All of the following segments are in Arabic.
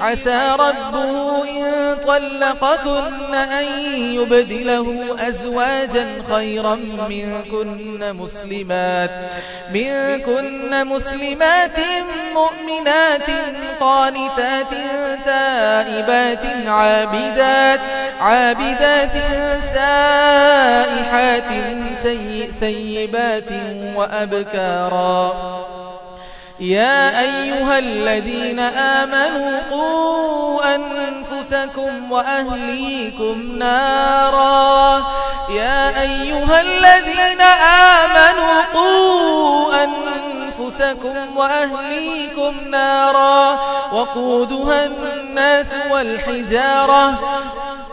عسى ربه إن طلقكن أن يبدله أزواجا خيرا منكن مسلمات منكن مسلمات مؤمنات قانتات تائبات عابدات عابدات سائحات ثيبات وأبكارا. يا أيها الذين آمنوا قوا أنفسكم وأهليكم نارا. يا أيها الذين آمنوا قوا أنفسكم وأهليكم نارا. وقودها الناس والحجارة.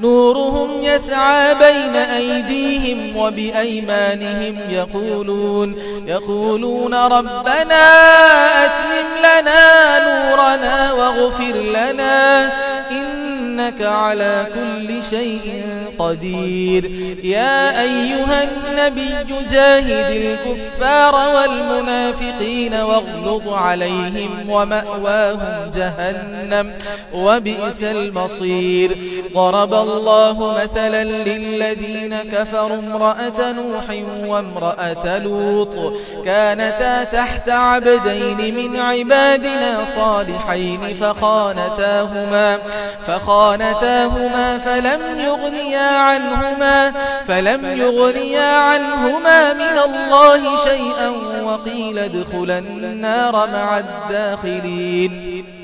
نورهم يسعى بين أيديهم وبأيمانهم يقولون يقولون ربنا أتمم لنا نورنا واغفر لنا إنك على كل شيء قدير. يا أيها النبي جاهد الكفار والمنافقين واغلظ عليهم ومأواهم جهنم وبئس المصير. ضرب الله مثلا للذين كفروا امرأة نوح وامرأة لوط. كانتا تحت عبدين من عبادنا صالحين فخانتاهما فخانتاهما فلم يغنيا عنهما فلم يغنيا عنهما من الله شيئا وقيل ادخلا النار مع الداخلين.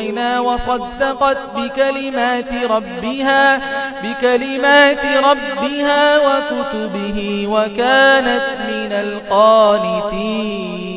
روحنا وصدقت بكلمات ربها بكلمات ربها وكتبه وكانت من القانتين.